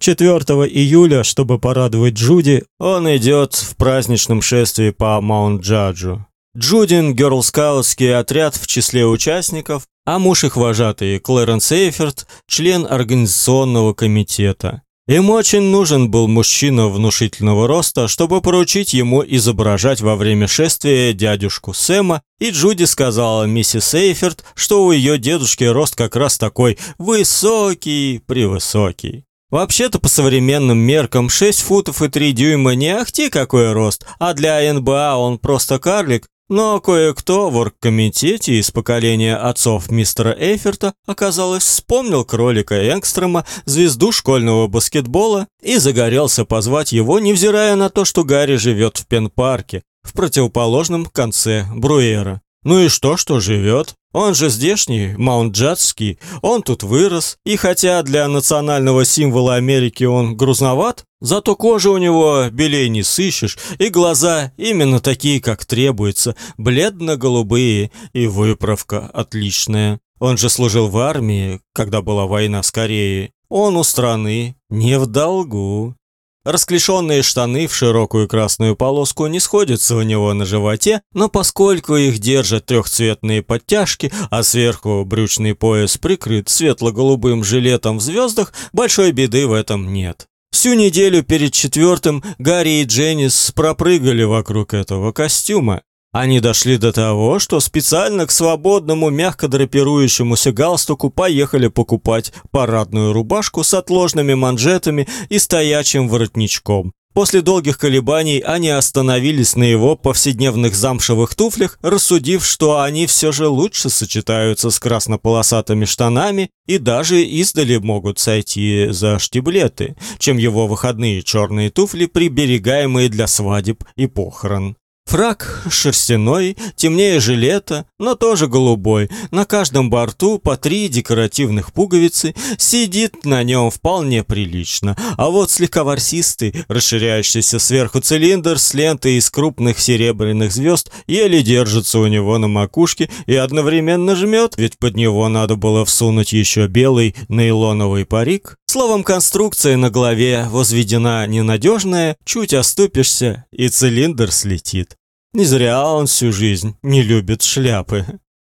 4 июля, чтобы порадовать Джуди, он идет в праздничном шествии по Маунт-Джаджу. Джудин гёрлскаутский отряд в числе участников, а муж их вожатый Клэренс Эйферт, член организационного комитета. Им очень нужен был мужчина внушительного роста, чтобы поручить ему изображать во время шествия дядюшку Сэма, и Джуди сказала миссис Эйферт, что у ее дедушки рост как раз такой высокий, превысокий. Вообще-то по современным меркам 6 футов и 3 дюйма не ахти какой рост, а для НБА он просто карлик, но кое-кто в оргкомитете из поколения отцов мистера Эйферта, оказалось, вспомнил кролика Энгстрема, звезду школьного баскетбола, и загорелся позвать его, невзирая на то, что Гарри живет в Пен-парке, в противоположном конце Бруэра. Ну и что, что живет? Он же здешний, маунт-джадский, он тут вырос, и хотя для национального символа Америки он грузноват, зато кожа у него белей не сыщешь, и глаза именно такие, как требуется, бледно-голубые, и выправка отличная. Он же служил в армии, когда была война с Кореей. Он у страны не в долгу. Расклешенные штаны в широкую красную полоску не сходятся у него на животе, но поскольку их держат трехцветные подтяжки, а сверху брючный пояс прикрыт светло-голубым жилетом в звездах, большой беды в этом нет. Всю неделю перед четвертым Гарри и Дженнис пропрыгали вокруг этого костюма. Они дошли до того, что специально к свободному мягко драпирующемуся галстуку поехали покупать парадную рубашку с отложными манжетами и стоячим воротничком. После долгих колебаний они остановились на его повседневных замшевых туфлях, рассудив, что они все же лучше сочетаются с краснополосатыми штанами и даже издали могут сойти за штиблеты, чем его выходные черные туфли, приберегаемые для свадеб и похорон. Фрак шерстяной, темнее жилета, но тоже голубой. На каждом борту по три декоративных пуговицы, сидит на нем вполне прилично. А вот слегка ворсистый, расширяющийся сверху цилиндр с лентой из крупных серебряных звезд еле держится у него на макушке и одновременно жмет, ведь под него надо было всунуть еще белый нейлоновый парик. Словом, конструкция на голове возведена ненадежная, чуть оступишься, и цилиндр слетит. Не зря он всю жизнь не любит шляпы.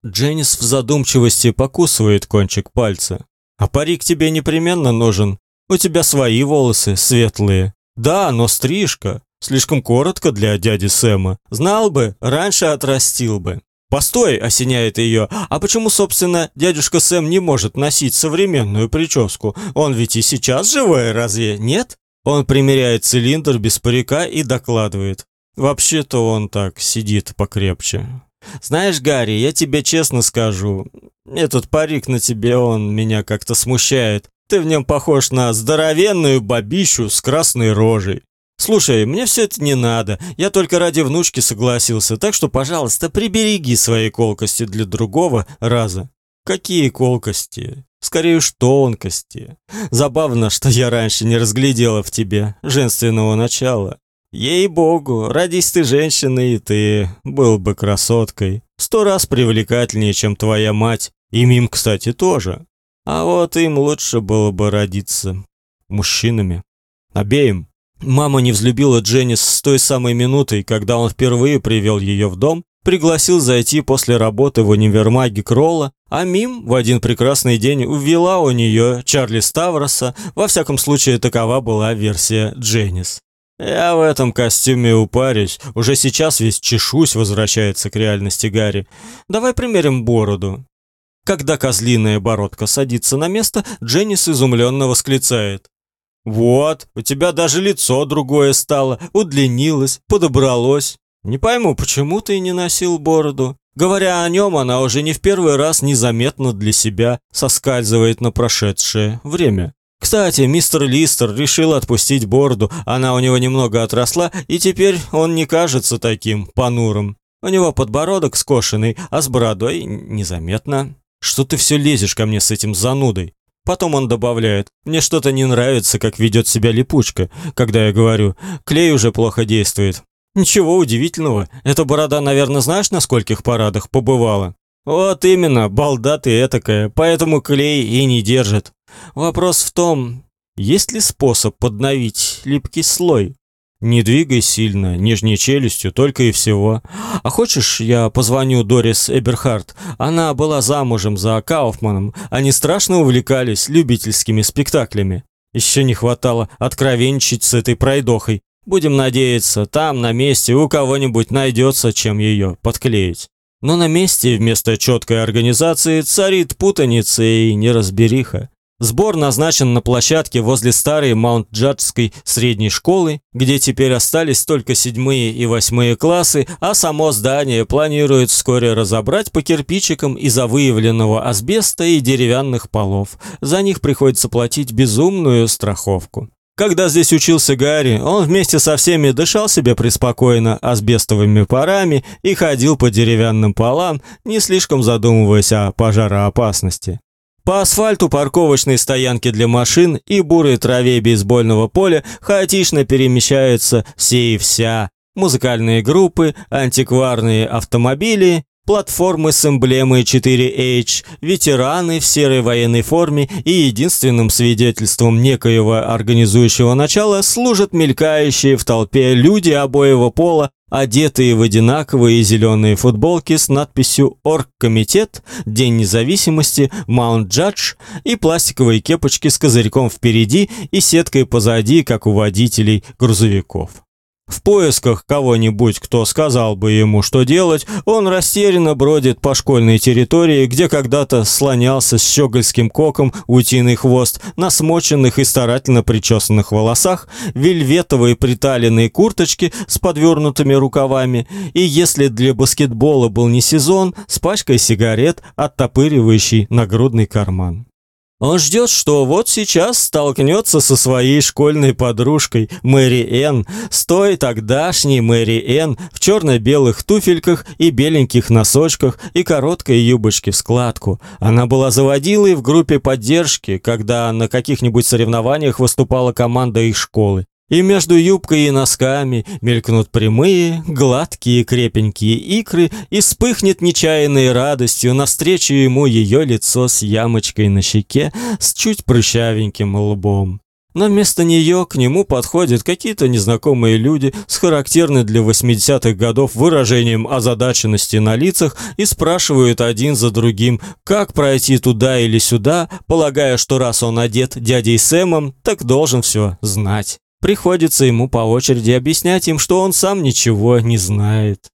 Дженнис в задумчивости покусывает кончик пальца. А парик тебе непременно нужен. У тебя свои волосы светлые. Да, но стрижка слишком коротко для дяди Сэма. Знал бы, раньше отрастил бы. Постой, осеняет ее. А почему, собственно, дядюшка Сэм не может носить современную прическу? Он ведь и сейчас живой, разве нет? Он примеряет цилиндр без парика и докладывает: Вообще-то он так сидит покрепче. Знаешь, Гарри, я тебе честно скажу, этот парик на тебе, он меня как-то смущает. Ты в нем похож на здоровенную бабищу с красной рожей. Слушай, мне все это не надо. Я только ради внучки согласился, так что, пожалуйста, прибереги свои колкости для другого раза. Какие колкости? Скорее уж тонкости. Забавно, что я раньше не разглядела в тебе женственного начала. Ей-богу, родись ты женщиной, и ты был бы красоткой. Сто раз привлекательнее, чем твоя мать. И Мим, кстати, тоже. А вот им лучше было бы родиться мужчинами. Обеим. Мама не взлюбила Дженнис с той самой минутой, когда он впервые привел ее в дом, пригласил зайти после работы в универмаге Кролла, а Мим в один прекрасный день увела у нее Чарли Ставроса, во всяком случае такова была версия Дженнис. «Я в этом костюме упарюсь. Уже сейчас весь чешусь», — возвращается к реальности Гарри. «Давай примерим бороду». Когда козлиная бородка садится на место, Дженнис изумленно восклицает. «Вот, у тебя даже лицо другое стало, удлинилось, подобралось. Не пойму, почему ты не носил бороду?» Говоря о нем, она уже не в первый раз незаметно для себя соскальзывает на прошедшее время. Кстати, мистер Листер решил отпустить бороду, она у него немного отросла, и теперь он не кажется таким понурым. У него подбородок скошенный, а с бородой незаметно. Что ты все лезешь ко мне с этим занудой? Потом он добавляет: "Мне что-то не нравится, как ведет себя липучка, когда я говорю: клей уже плохо действует". Ничего удивительного. Эта борода, наверное, знаешь, на скольких парадах побывала. Вот именно, балда ты этакая, поэтому клей и не держит. Вопрос в том, Есть ли способ подновить липкий слой? Не двигай сильно, нижней челюстью, только и всего. А хочешь, я позвоню Дорис Эберхард? Она была замужем за Кауфманом. Они страшно увлекались любительскими спектаклями. Еще не хватало откровенничать с этой пройдохой. Будем надеяться, там на месте у кого-нибудь найдется, чем ее подклеить. Но на месте вместо четкой организации царит путаница и неразбериха. Сбор назначен на площадке возле старой Маунт-Джаджской средней школы, где теперь остались только седьмые и восьмые классы, а само здание планируют вскоре разобрать по кирпичикам из-за выявленного асбеста и деревянных полов. За них приходится платить безумную страховку. Когда здесь учился Гарри, он вместе со всеми дышал себе преспокойно асбестовыми парами и ходил по деревянным полам, не слишком задумываясь о пожароопасности. По асфальту парковочной стоянки для машин и бурой траве бейсбольного поля хаотично перемещаются все и вся. Музыкальные группы, антикварные автомобили, платформы с эмблемой 4H, ветераны в серой военной форме и единственным свидетельством некоего организующего начала служат мелькающие в толпе люди обоего пола одетые в одинаковые зеленые футболки с надписью «Оргкомитет», «День независимости», «Маунт Джадж» и пластиковые кепочки с козырьком впереди и сеткой позади, как у водителей грузовиков. В поисках кого-нибудь, кто сказал бы ему, что делать, он растерянно бродит по школьной территории, где когда-то слонялся с щегольским коком утиный хвост, на смоченных и старательно причесанных волосах, вельветовые приталенные курточки с подвернутыми рукавами, и если для баскетбола был не сезон, с пачкой сигарет, оттопыривающий нагрудный карман. Он ждет, что вот сейчас столкнется со своей школьной подружкой Мэри Энн, с той тогдашней Мэри Энн в черно-белых туфельках и беленьких носочках и короткой юбочке в складку. Она была заводилой в группе поддержки, когда на каких-нибудь соревнованиях выступала команда их школы. И между юбкой и носками мелькнут прямые, гладкие, крепенькие икры, и вспыхнет нечаянной радостью навстречу ему ее лицо с ямочкой на щеке, с чуть прыщавеньким лбом. Но вместо нее к нему подходят какие-то незнакомые люди с характерным для 80-х годов выражением озадаченности на лицах и спрашивают один за другим, как пройти туда или сюда, полагая, что раз он одет дядей Сэмом, так должен все знать. Приходится ему по очереди объяснять им, что он сам ничего не знает.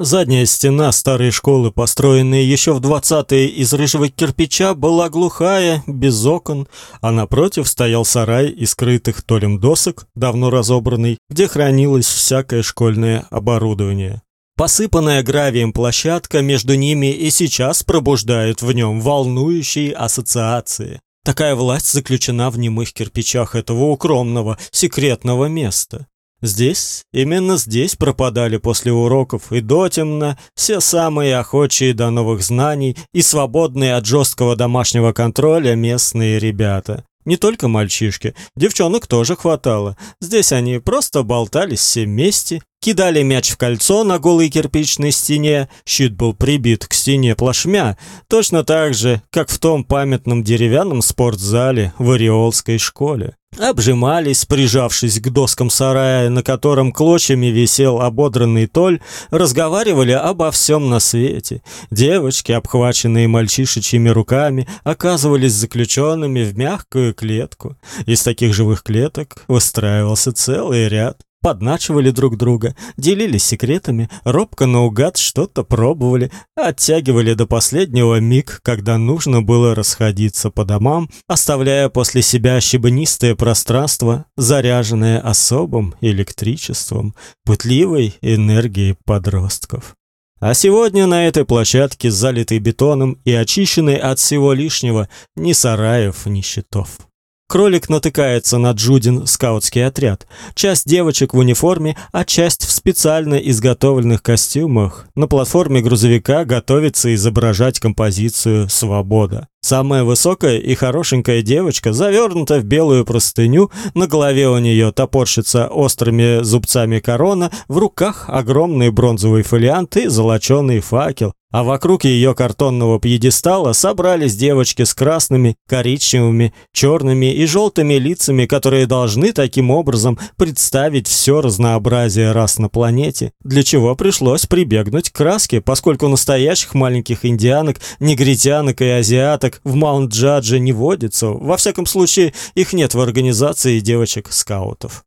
Задняя стена старой школы, построенной еще в 20-е из рыжего кирпича, была глухая, без окон, а напротив стоял сарай из крытых толем досок, давно разобранный, где хранилось всякое школьное оборудование. Посыпанная гравием площадка между ними и сейчас пробуждает в нем волнующие ассоциации. Такая власть заключена в немых кирпичах этого укромного, секретного места. Здесь, именно здесь пропадали после уроков и дотемно все самые охочие до новых знаний и свободные от жесткого домашнего контроля местные ребята. Не только мальчишки, девчонок тоже хватало. Здесь они просто болтались все вместе, кидали мяч в кольцо на голой кирпичной стене, щит был прибит к стене плашмя, точно так же, как в том памятном деревянном спортзале в Ориолской школе обжимались, прижавшись к доскам сарая, на котором клочьями висел ободранный толь, разговаривали обо всем на свете. Девочки, обхваченные мальчишечьими руками, оказывались заключенными в мягкую клетку. Из таких живых клеток выстраивался целый ряд подначивали друг друга, делились секретами, робко наугад что-то пробовали, оттягивали до последнего миг, когда нужно было расходиться по домам, оставляя после себя щебнистое пространство, заряженное особым электричеством, пытливой энергией подростков. А сегодня на этой площадке, залитой бетоном и очищенной от всего лишнего, ни сараев, ни щитов. Кролик натыкается на Джудин скаутский отряд. Часть девочек в униформе, а часть в специально изготовленных костюмах. На платформе грузовика готовится изображать композицию «Свобода». Самая высокая и хорошенькая девочка завернута в белую простыню, на голове у нее топорщится острыми зубцами корона, в руках огромный бронзовый фолиант и золоченый факел, а вокруг ее картонного пьедестала собрались девочки с красными, коричневыми, черными и желтыми лицами, которые должны таким образом представить все разнообразие рас на планете, для чего пришлось прибегнуть к краске, поскольку настоящих маленьких индианок, негритянок и азиаток в Маунт-Джадже не водится, во всяком случае их нет в организации девочек-скаутов.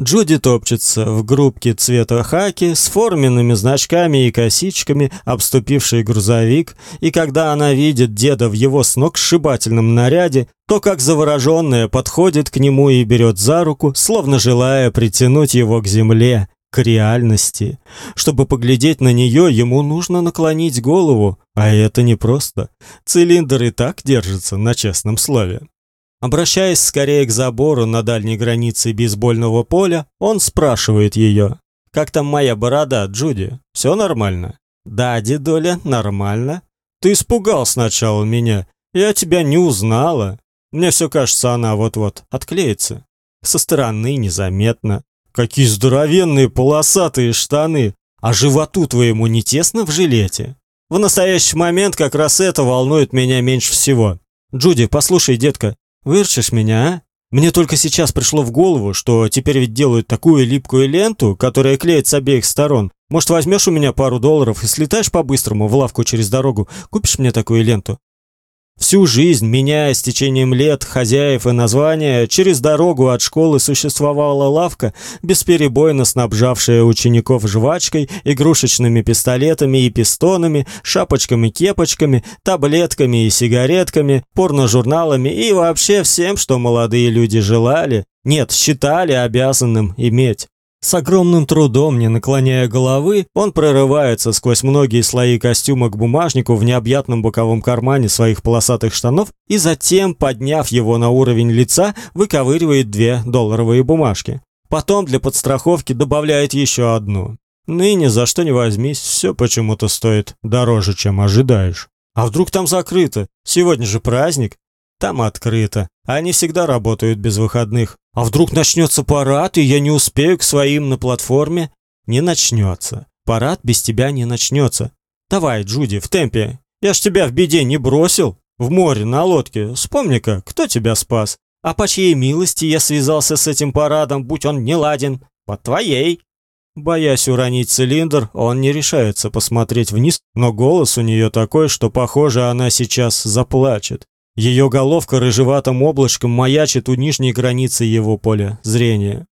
Джуди топчется в группке цвета хаки с форменными значками и косичками, обступивший грузовик, и когда она видит деда в его сногсшибательном наряде, то как завороженная подходит к нему и берет за руку, словно желая притянуть его к земле, к реальности. Чтобы поглядеть на нее, ему нужно наклонить голову, а это непросто. Цилиндр и так держится на честном слове. Обращаясь скорее к забору на дальней границе бейсбольного поля, он спрашивает ее: "Как там моя борода, Джуди? Все нормально?" "Да, дедуля, нормально. Ты испугал сначала меня. Я тебя не узнала. Мне все кажется, она вот-вот отклеится. Со стороны незаметно. Какие здоровенные полосатые штаны. А животу твоему не тесно в жилете?" В настоящий момент как раз это волнует меня меньше всего. Джуди, послушай, детка, Вырчишь меня, а? Мне только сейчас пришло в голову, что теперь ведь делают такую липкую ленту, которая клеит с обеих сторон. Может, возьмешь у меня пару долларов и слетаешь по-быстрому в лавку через дорогу, купишь мне такую ленту? Всю жизнь, меняя с течением лет хозяев и названия, через дорогу от школы существовала лавка, бесперебойно снабжавшая учеников жвачкой, игрушечными пистолетами и пистонами, шапочками-кепочками, таблетками и сигаретками, порножурналами и вообще всем, что молодые люди желали, нет, считали обязанным иметь. С огромным трудом, не наклоняя головы, он прорывается сквозь многие слои костюма к бумажнику в необъятном боковом кармане своих полосатых штанов и затем, подняв его на уровень лица, выковыривает две долларовые бумажки. Потом для подстраховки добавляет еще одну. Ныне за что не возьмись, все почему-то стоит дороже, чем ожидаешь. А вдруг там закрыто? Сегодня же праздник. Там открыто. Они всегда работают без выходных. А вдруг начнется парад, и я не успею к своим на платформе? Не начнется. Парад без тебя не начнется. Давай, Джуди, в темпе. Я ж тебя в беде не бросил. В море, на лодке. Вспомни-ка, кто тебя спас? А по чьей милости я связался с этим парадом, будь он не ладен? По твоей. Боясь уронить цилиндр, он не решается посмотреть вниз, но голос у нее такой, что, похоже, она сейчас заплачет. Ее головка рыжеватым облачком маячит у нижней границы его поля зрения.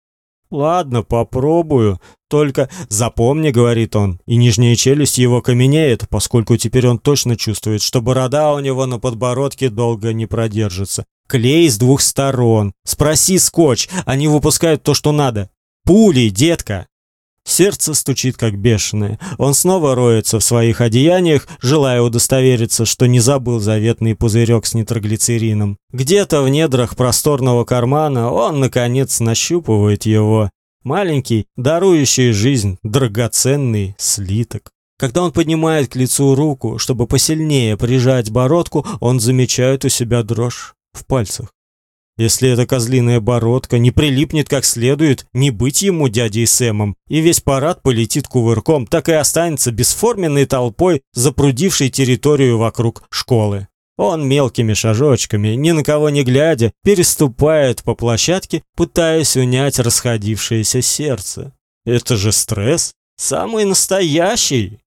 Ладно, попробую. Только запомни, говорит он, и нижняя челюсть его каменеет, поскольку теперь он точно чувствует, что борода у него на подбородке долго не продержится. Клей с двух сторон. Спроси скотч, они выпускают то, что надо. Пули, детка. Сердце стучит как бешеное. Он снова роется в своих одеяниях, желая удостовериться, что не забыл заветный пузырек с нитроглицерином. Где-то в недрах просторного кармана он наконец нащупывает его. Маленький, дарующий жизнь, драгоценный слиток. Когда он поднимает к лицу руку, чтобы посильнее прижать бородку, он замечает у себя дрожь в пальцах. Если эта козлиная бородка не прилипнет как следует, не быть ему дядей Сэмом, и весь парад полетит кувырком, так и останется бесформенной толпой, запрудившей территорию вокруг школы. Он мелкими шажочками, ни на кого не глядя, переступает по площадке, пытаясь унять расходившееся сердце. Это же стресс, самый настоящий.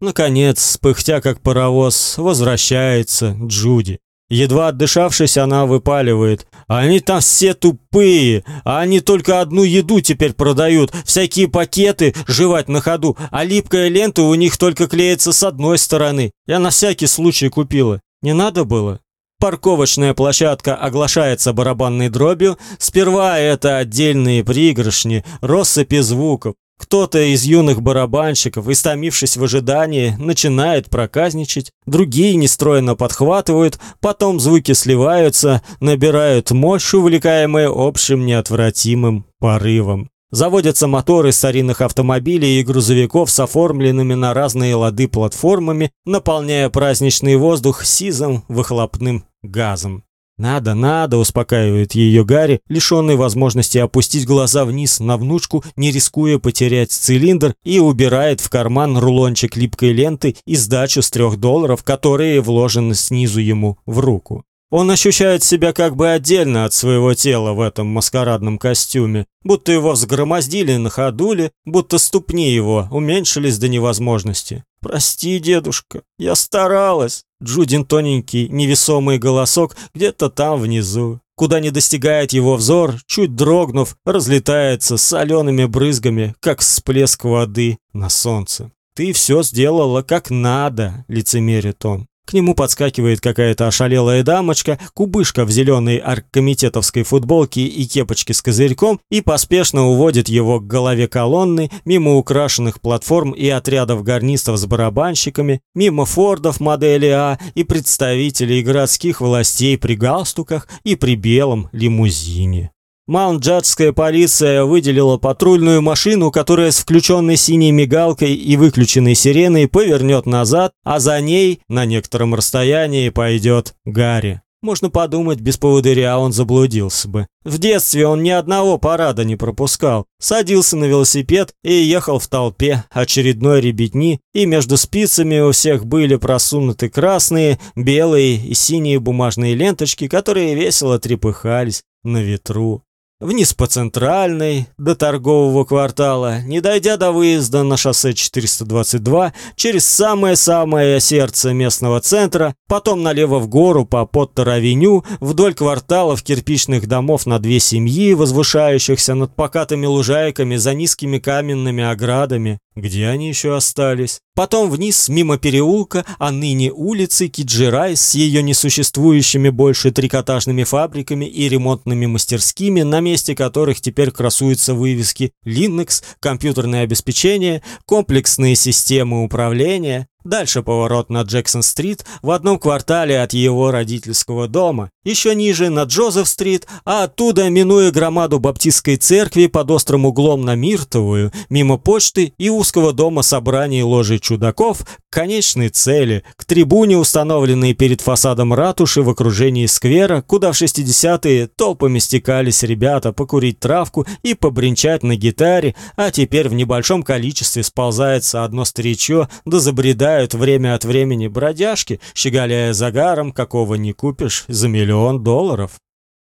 Наконец, пыхтя как паровоз, возвращается Джуди. Едва отдышавшись, она выпаливает: "Они там все тупые, они только одну еду теперь продают, всякие пакеты жевать на ходу, а липкая лента у них только клеится с одной стороны. Я на всякий случай купила. Не надо было?" Парковочная площадка оглашается барабанной дробью. Сперва это отдельные пригоршни, россыпи звуков. Кто-то из юных барабанщиков, истомившись в ожидании, начинает проказничать, другие нестройно подхватывают, потом звуки сливаются, набирают мощь, увлекаемые общим неотвратимым порывом. Заводятся моторы старинных автомобилей и грузовиков с оформленными на разные лады платформами, наполняя праздничный воздух сизым выхлопным газом. «Надо, надо», – успокаивает ее Гарри, лишенный возможности опустить глаза вниз на внучку, не рискуя потерять цилиндр, и убирает в карман рулончик липкой ленты и сдачу с трех долларов, которые вложены снизу ему в руку. Он ощущает себя как бы отдельно от своего тела в этом маскарадном костюме, будто его взгромоздили на ходуле, будто ступни его уменьшились до невозможности. «Прости, дедушка, я старалась». Джудин тоненький, невесомый голосок где-то там внизу, куда не достигает его взор, чуть дрогнув, разлетается солеными брызгами, как всплеск воды на солнце. «Ты все сделала как надо», — лицемерит он. К нему подскакивает какая-то ошалелая дамочка, кубышка в зеленой аргкомитетовской футболке и кепочке с козырьком и поспешно уводит его к голове колонны, мимо украшенных платформ и отрядов гарнистов с барабанщиками, мимо фордов модели А и представителей городских властей при галстуках и при белом лимузине. Маунт-Джадская полиция выделила патрульную машину, которая с включенной синей мигалкой и выключенной сиреной повернет назад, а за ней на некотором расстоянии пойдет Гарри. Можно подумать, без поводыря он заблудился бы. В детстве он ни одного парада не пропускал. Садился на велосипед и ехал в толпе очередной ребятни, и между спицами у всех были просунуты красные, белые и синие бумажные ленточки, которые весело трепыхались на ветру вниз по центральной, до торгового квартала, не дойдя до выезда на шоссе 422, через самое-самое сердце местного центра, потом налево в гору по Поттер-авеню, вдоль кварталов кирпичных домов на две семьи, возвышающихся над покатыми лужайками за низкими каменными оградами, где они еще остались? Потом вниз, мимо переулка, а ныне улицы Киджирай с ее несуществующими больше трикотажными фабриками и ремонтными мастерскими, на месте которых теперь красуются вывески Linux, компьютерное обеспечение, комплексные системы управления, Дальше поворот на Джексон-стрит в одном квартале от его родительского дома. Еще ниже на Джозеф-стрит, а оттуда, минуя громаду баптистской церкви под острым углом на Миртовую, мимо почты и узкого дома собраний ложи чудаков, к конечной цели, к трибуне, установленной перед фасадом ратуши в окружении сквера, куда в 60-е толпами стекались ребята покурить травку и побренчать на гитаре, а теперь в небольшом количестве сползается одно старичье, да забредает гуляют время от времени бродяжки, щеголяя загаром, какого не купишь за миллион долларов.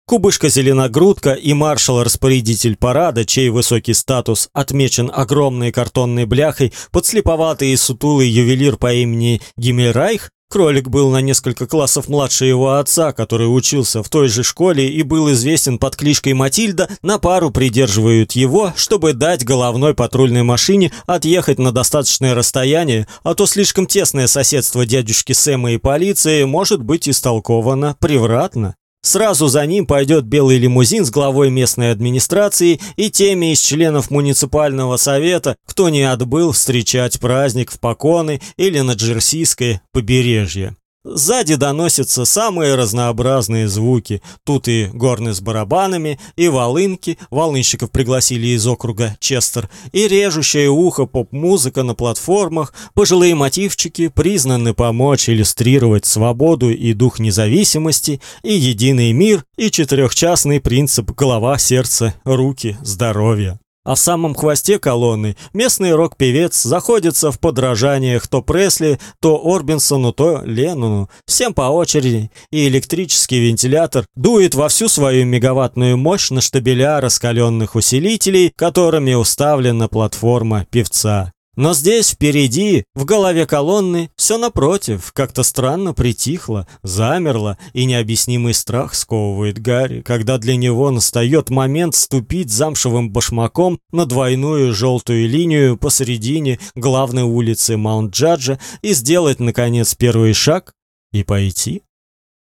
Кубышка-зеленогрудка и маршал-распорядитель парада, чей высокий статус отмечен огромной картонной бляхой, подслеповатый и сутулый ювелир по имени Гиммельрайх, Кролик был на несколько классов младше его отца, который учился в той же школе и был известен под кличкой Матильда, на пару придерживают его, чтобы дать головной патрульной машине отъехать на достаточное расстояние, а то слишком тесное соседство дядюшки Сэма и полиции может быть истолковано превратно. Сразу за ним пойдет белый лимузин с главой местной администрации и теми из членов муниципального совета, кто не отбыл встречать праздник в Поконы или на Джерсийское побережье. Сзади доносятся самые разнообразные звуки. Тут и горны с барабанами, и волынки, волынщиков пригласили из округа Честер, и режущее ухо поп-музыка на платформах, пожилые мотивчики признаны помочь иллюстрировать свободу и дух независимости, и единый мир, и четырехчастный принцип голова, сердце, руки, здоровье. А в самом хвосте колонны местный рок-певец заходится в подражаниях то Пресли, то Орбинсону, то Леннону, всем по очереди, и электрический вентилятор дует во всю свою мегаваттную мощь на штабеля раскаленных усилителей, которыми уставлена платформа певца. Но здесь, впереди, в голове колонны, все напротив, как-то странно притихло, замерло, и необъяснимый страх сковывает Гарри, когда для него настает момент ступить замшевым башмаком на двойную желтую линию посередине главной улицы Маунт-Джаджа и сделать, наконец, первый шаг и пойти.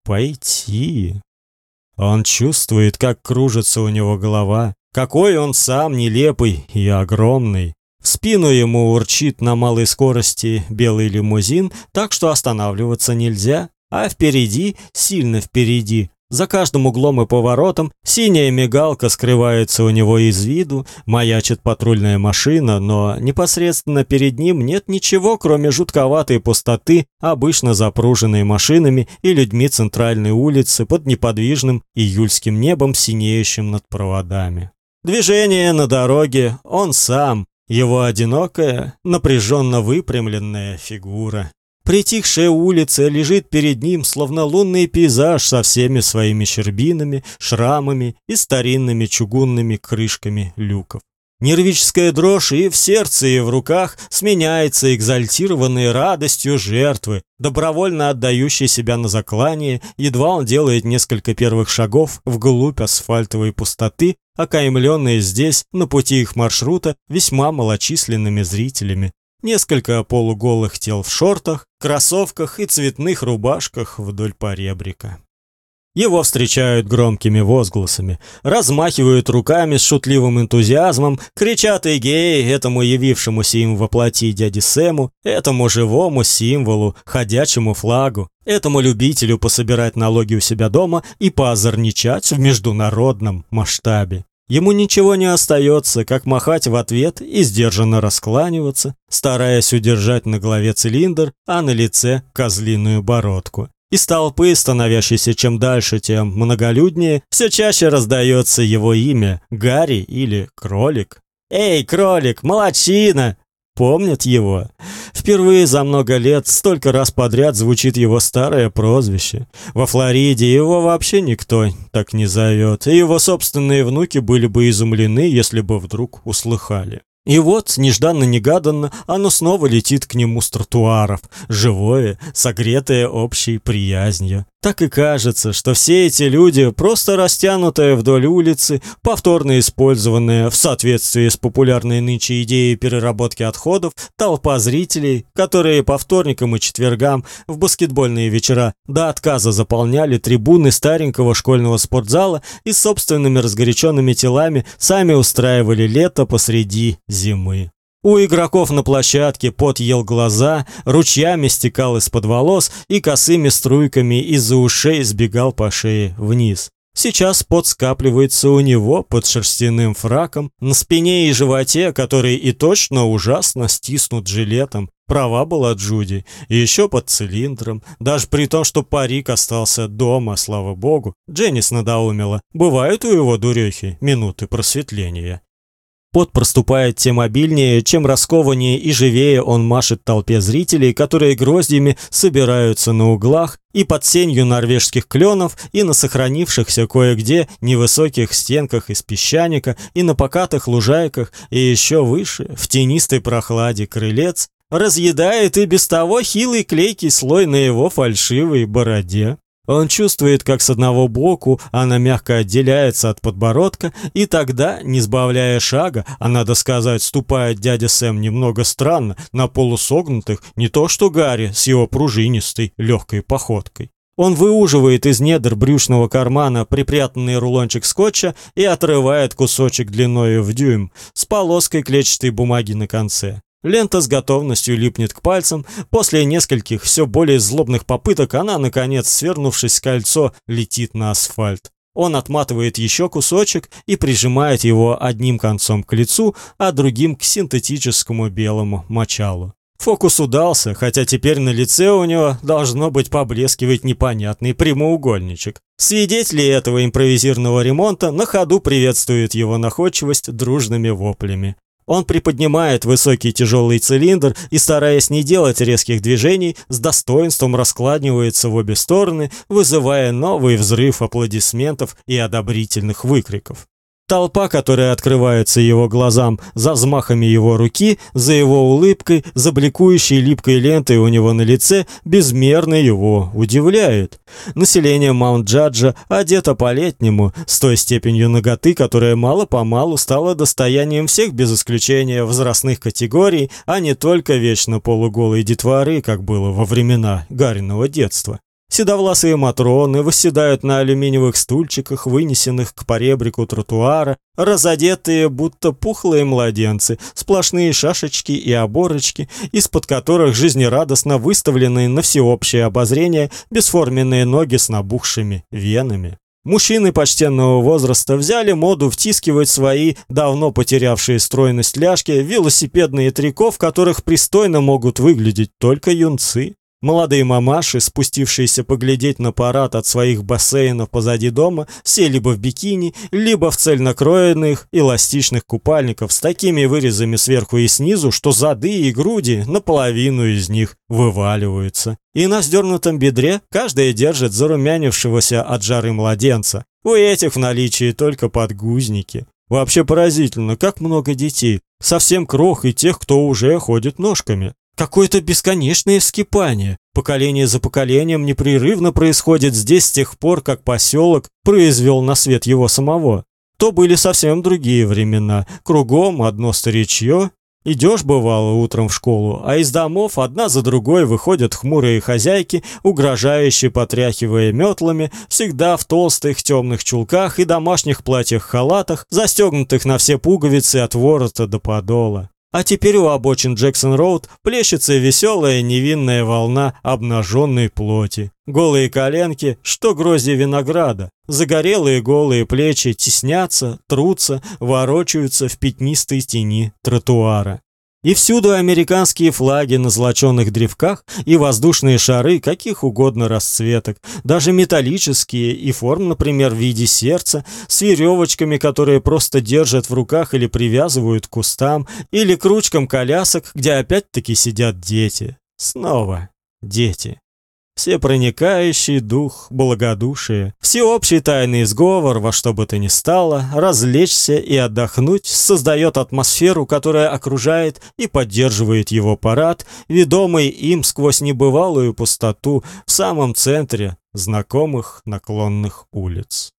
Пойти. Он чувствует, как кружится у него голова, какой он сам нелепый и огромный спину ему урчит на малой скорости белый лимузин, так что останавливаться нельзя. А впереди, сильно впереди, За каждым углом и поворотом синяя мигалка скрывается у него из виду, маячит патрульная машина, но непосредственно перед ним нет ничего, кроме жутковатой пустоты, обычно запруженной машинами и людьми центральной улицы под неподвижным июльским небом, синеющим над проводами. Движение на дороге, он сам, его одинокая, напряженно выпрямленная фигура. Притихшая улица лежит перед ним, словно лунный пейзаж со всеми своими щербинами, шрамами и старинными чугунными крышками люков. Нервическая дрожь и в сердце, и в руках сменяется экзальтированной радостью жертвы, добровольно отдающей себя на заклание, едва он делает несколько первых шагов вглубь асфальтовой пустоты, окаймленной здесь, на пути их маршрута, весьма малочисленными зрителями, Несколько полуголых тел в шортах, кроссовках и цветных рубашках вдоль поребрика. Его встречают громкими возгласами, размахивают руками с шутливым энтузиазмом, кричат «Эгей!» этому явившемуся им воплоти дяде Сэму, этому живому символу, ходячему флагу, этому любителю пособирать налоги у себя дома и поозорничать в международном масштабе. Ему ничего не остается, как махать в ответ и сдержанно раскланиваться, стараясь удержать на голове цилиндр, а на лице козлиную бородку. Из толпы, становящейся чем дальше, тем многолюднее, все чаще раздается его имя Гарри или Кролик. «Эй, Кролик, молодчина!» Помнят его. Впервые за много лет столько раз подряд звучит его старое прозвище. Во Флориде его вообще никто так не зовет, и его собственные внуки были бы изумлены, если бы вдруг услыхали. И вот, нежданно-негаданно, оно снова летит к нему с тротуаров, живое, согретое общей приязнью. Так и кажется, что все эти люди просто растянутые вдоль улицы, повторно использованные в соответствии с популярной нынче идеей переработки отходов, толпа зрителей, которые по вторникам и четвергам в баскетбольные вечера до отказа заполняли трибуны старенького школьного спортзала и собственными разгоряченными телами сами устраивали лето посреди зимы. У игроков на площадке пот ел глаза, ручьями стекал из-под волос и косыми струйками из-за ушей сбегал по шее вниз. Сейчас пот скапливается у него под шерстяным фраком, на спине и животе, который и точно ужасно стиснут жилетом. Права была Джуди, еще под цилиндром, даже при том, что парик остался дома, слава богу. Дженнис надоумила. Бывают у его дурехи минуты просветления. Пот проступает тем обильнее, чем раскованнее и живее он машет толпе зрителей, которые гроздьями собираются на углах и под сенью норвежских кленов, и на сохранившихся кое-где невысоких стенках из песчаника, и на покатых лужайках, и еще выше, в тенистой прохладе крылец, разъедает и без того хилый клейкий слой на его фальшивой бороде. Он чувствует, как с одного боку она мягко отделяется от подбородка, и тогда, не сбавляя шага, а надо сказать, ступает дядя Сэм немного странно, на полусогнутых, не то что Гарри с его пружинистой легкой походкой. Он выуживает из недр брюшного кармана припрятанный рулончик скотча и отрывает кусочек длиною в дюйм с полоской клетчатой бумаги на конце. Лента с готовностью липнет к пальцам. После нескольких все более злобных попыток она, наконец, свернувшись с кольцо, летит на асфальт. Он отматывает еще кусочек и прижимает его одним концом к лицу, а другим к синтетическому белому мочалу. Фокус удался, хотя теперь на лице у него должно быть поблескивать непонятный прямоугольничек. Свидетели этого импровизированного ремонта на ходу приветствуют его находчивость дружными воплями. Он приподнимает высокий тяжелый цилиндр и, стараясь не делать резких движений, с достоинством раскладывается в обе стороны, вызывая новый взрыв аплодисментов и одобрительных выкриков. Толпа, которая открывается его глазам за взмахами его руки, за его улыбкой, за бликующей липкой лентой у него на лице, безмерно его удивляет. Население Маунт-Джаджа одето по-летнему, с той степенью наготы, которая мало-помалу стала достоянием всех без исключения возрастных категорий, а не только вечно полуголой детворы, как было во времена Гариного детства. Седовласые матроны восседают на алюминиевых стульчиках, вынесенных к поребрику тротуара, разодетые, будто пухлые младенцы, сплошные шашечки и оборочки, из-под которых жизнерадостно выставлены на всеобщее обозрение бесформенные ноги с набухшими венами. Мужчины почтенного возраста взяли моду втискивать свои давно потерявшие стройность ляжки велосипедные трико, в которых пристойно могут выглядеть только юнцы. Молодые мамаши, спустившиеся поглядеть на парад от своих бассейнов позади дома, все либо в бикини, либо в цельнокроенных эластичных купальников с такими вырезами сверху и снизу, что зады и груди наполовину из них вываливаются. И на сдернутом бедре каждая держит зарумянившегося от жары младенца. У этих в наличии только подгузники. Вообще поразительно, как много детей, совсем крох и тех, кто уже ходит ножками. Какое-то бесконечное вскипание. Поколение за поколением непрерывно происходит здесь с тех пор, как поселок произвел на свет его самого. То были совсем другие времена. Кругом одно старичье. Идешь, бывало, утром в школу, а из домов одна за другой выходят хмурые хозяйки, угрожающие потряхивая метлами, всегда в толстых темных чулках и домашних платьях-халатах, застегнутых на все пуговицы от ворота до подола. А теперь у обочин Джексон-Роуд плещется веселая невинная волна обнаженной плоти. Голые коленки, что грозди винограда. Загорелые голые плечи теснятся, трутся, ворочаются в пятнистой тени тротуара. И всюду американские флаги на золочёных древках и воздушные шары каких угодно расцветок, даже металлические и форм, например, в виде сердца, с веревочками, которые просто держат в руках или привязывают к кустам, или к ручкам колясок, где опять-таки сидят дети. Снова дети всепроникающий дух благодушия, всеобщий тайный сговор во что бы то ни стало, развлечься и отдохнуть создает атмосферу, которая окружает и поддерживает его парад, ведомый им сквозь небывалую пустоту в самом центре знакомых наклонных улиц.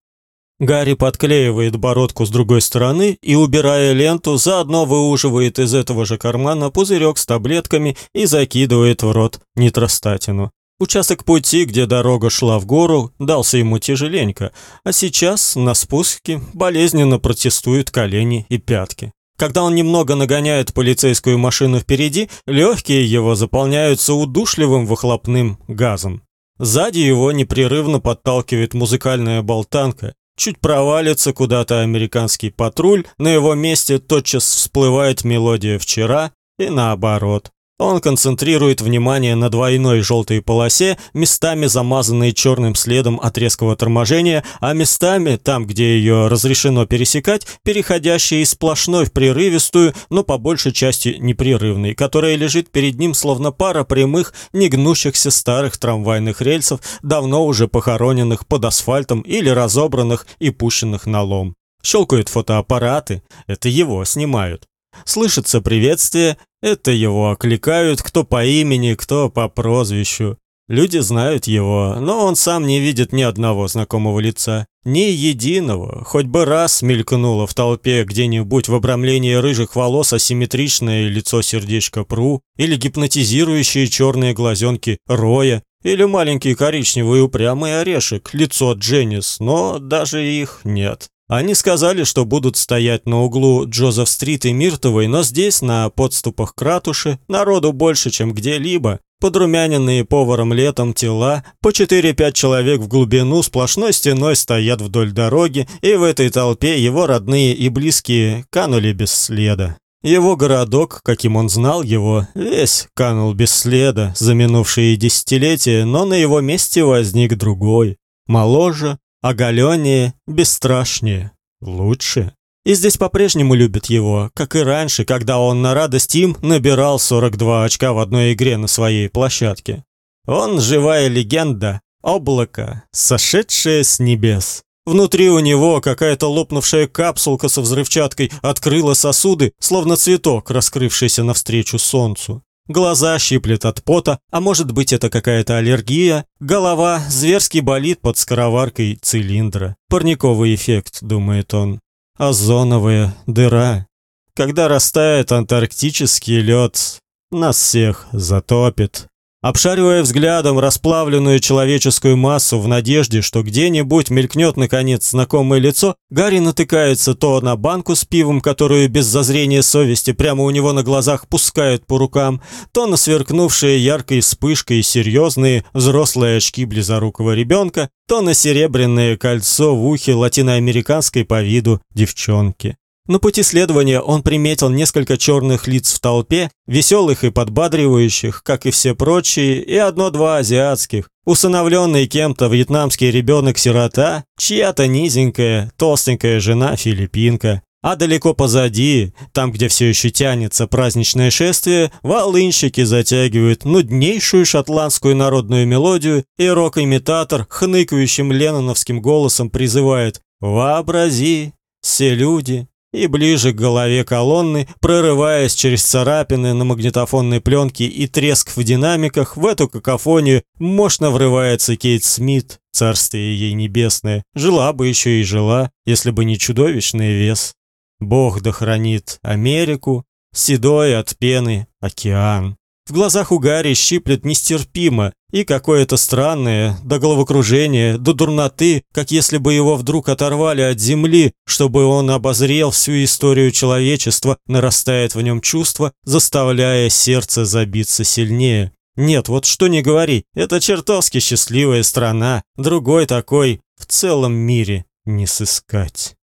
Гарри подклеивает бородку с другой стороны и, убирая ленту, заодно выуживает из этого же кармана пузырек с таблетками и закидывает в рот нитростатину. Участок пути, где дорога шла в гору, дался ему тяжеленько, а сейчас на спуске болезненно протестуют колени и пятки. Когда он немного нагоняет полицейскую машину впереди, легкие его заполняются удушливым выхлопным газом. Сзади его непрерывно подталкивает музыкальная болтанка. Чуть провалится куда-то американский патруль, на его месте тотчас всплывает мелодия вчера и наоборот. Он концентрирует внимание на двойной желтой полосе, местами замазанной черным следом от резкого торможения, а местами, там, где ее разрешено пересекать, переходящей из сплошной в прерывистую, но по большей части непрерывной, которая лежит перед ним словно пара прямых, негнущихся старых трамвайных рельсов, давно уже похороненных под асфальтом или разобранных и пущенных на лом. Щелкают фотоаппараты, это его снимают. Слышится приветствие, это его окликают кто по имени, кто по прозвищу. Люди знают его, но он сам не видит ни одного знакомого лица, ни единого, хоть бы раз мелькнуло в толпе где-нибудь в обрамлении рыжих волос асимметричное лицо сердечко Пру, или гипнотизирующие черные глазенки Роя, или маленький коричневый упрямый орешек, лицо Дженнис, но даже их нет. Они сказали, что будут стоять на углу Джозеф-стрит и Миртовой, но здесь, на подступах к ратуше, народу больше, чем где-либо. Подрумяненные поваром летом тела, по 4-5 человек в глубину сплошной стеной стоят вдоль дороги, и в этой толпе его родные и близкие канули без следа. Его городок, каким он знал его, весь канул без следа за минувшие десятилетия, но на его месте возник другой, моложе, оголеннее, бесстрашнее, лучше. И здесь по-прежнему любят его, как и раньше, когда он на радость им набирал 42 очка в одной игре на своей площадке. Он живая легенда, облако, сошедшее с небес. Внутри у него какая-то лопнувшая капсулка со взрывчаткой открыла сосуды, словно цветок, раскрывшийся навстречу солнцу. Глаза щиплет от пота, а может быть это какая-то аллергия. Голова зверски болит под скороваркой цилиндра. Парниковый эффект, думает он. Озоновая дыра. Когда растает антарктический лед, нас всех затопит. Обшаривая взглядом расплавленную человеческую массу в надежде, что где-нибудь мелькнет наконец знакомое лицо, Гарри натыкается то на банку с пивом, которую без зазрения совести прямо у него на глазах пускают по рукам, то на сверкнувшие яркой вспышкой серьезные взрослые очки близорукого ребенка, то на серебряное кольцо в ухе латиноамериканской по виду девчонки. На пути следования он приметил несколько черных лиц в толпе, веселых и подбадривающих, как и все прочие, и одно-два азиатских. Усыновленный кем-то вьетнамский ребенок-сирота, чья-то низенькая, толстенькая жена филиппинка. А далеко позади, там, где все еще тянется праздничное шествие, волынщики затягивают нуднейшую шотландскую народную мелодию, и рок-имитатор хныкающим ленноновским голосом призывает «Вообрази, все люди, и ближе к голове колонны, прорываясь через царапины на магнитофонной пленке и треск в динамиках, в эту какофонию мощно врывается Кейт Смит, царствие ей небесное. Жила бы еще и жила, если бы не чудовищный вес. Бог да хранит Америку, седой от пены океан. В глазах у Гарри щиплет нестерпимо, и какое-то странное, до головокружения, до дурноты, как если бы его вдруг оторвали от земли, чтобы он обозрел всю историю человечества, нарастает в нем чувство, заставляя сердце забиться сильнее. Нет, вот что не говори, это чертовски счастливая страна, другой такой в целом мире не сыскать.